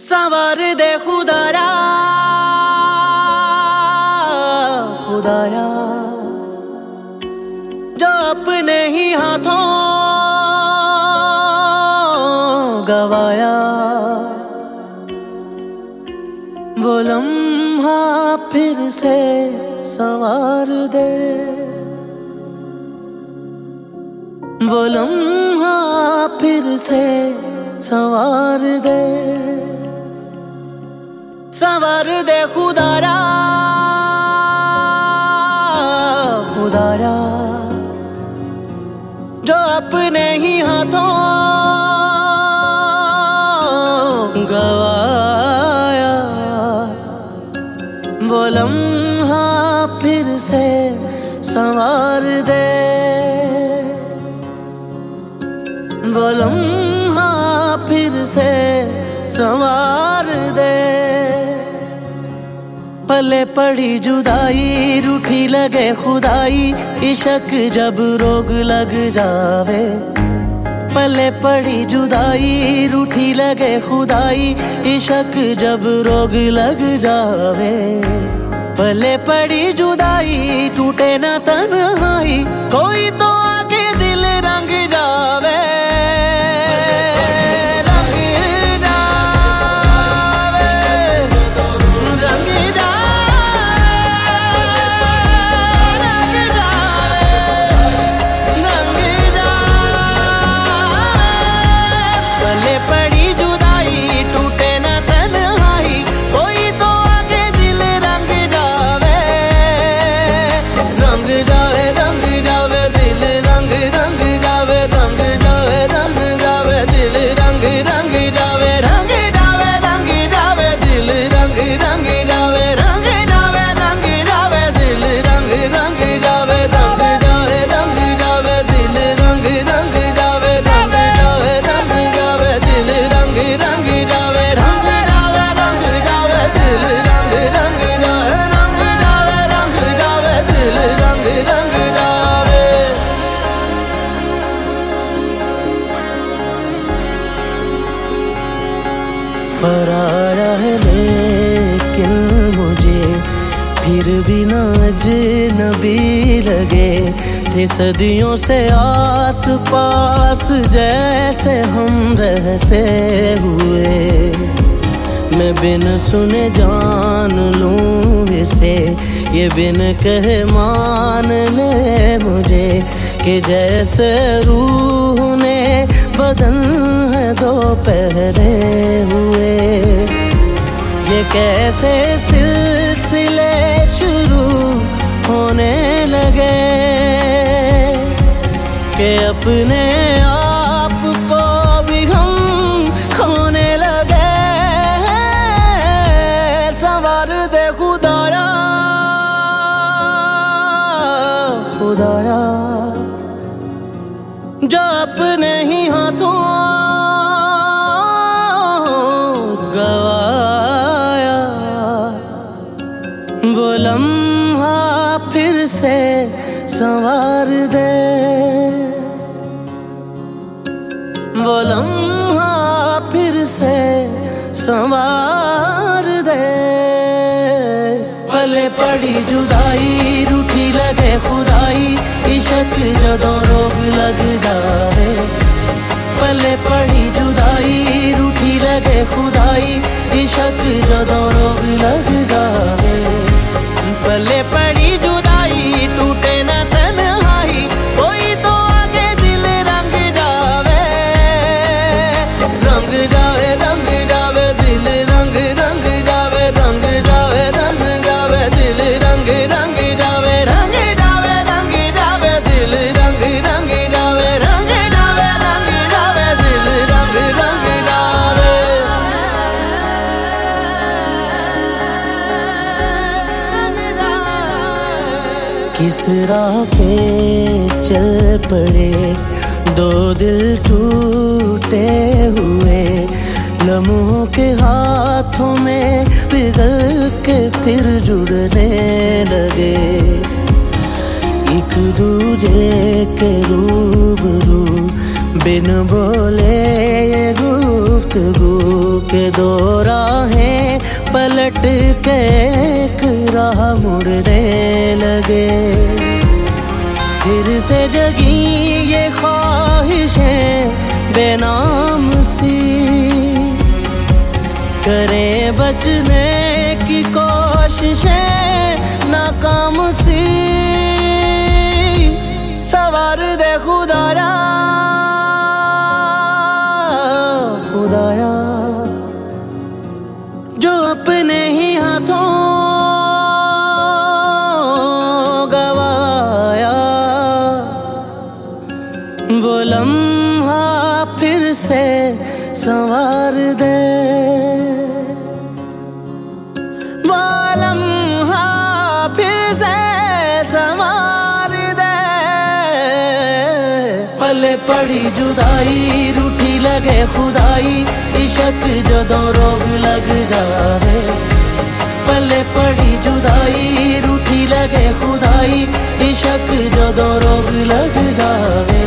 सवार दे खुदारा खुदारा। जो अपने ही हाथों गवाया, वो लम्हा फिर से सवार दे। वो लम्हा फिर से सवार दे। सवार दे खुदारा खुदारा। जो अपने ही हाथों गवाया, वो लम्हा फिर से संवार दे। वो लम्हा फिर से संवार दे। पले पड़ी जुदाई, रूठी लगे खुदाई, इशक जब रोग लग जावे। पले पड़ी जुदाई, रूठी लगे खुदाई, इशक जब रोग लग जावे। पले पड़ी जुदाई, टूटे न तन्हाई, कोई पराया है लेकिन मुझे फिर भी ना लगे। थे सदियों से आस पास जैसे हम रहते हुए। मैं बिन सुने जान लूँ इसे। ये बिन कहे मान ले मुझे कि जैसे रूह ने बदन है दो पहरे हुए। ये कैसे सिलसिले शुरू होने लगे? के अपने आप लम्हा फिर से संवार दे। पले पड़ी जुदाई, रूठी लगे खुदाई, इशक जदों रोग लग जावे। पले पड़ी जुदाई, रूठी लगे खुदाई, इशक जदों रोग लग किस राह पे चल पड़े। दो दिल टूटे हुए, लम्हों के हाथों में पिघल के फिर जुड़ने लगे। एक दूजे के रूबरू, बिन बोले ये गुफ्तगू के दो राहें पलट के एक राह मुड़ने लगे। फिर से जगी ये ख्वाहिशें बेनाम सी। करें बचने की कोशिशें, नाकाम से संवार दे। वो लम्हा फिर से संवार दे। पले पड़ी जुदाई, रूठी लगे खुदाई, इशक जदों रोग लग जावे। पले पड़ी जुदाई, रूठी लगे खुदाई, इशक जदों रोग लग जावे।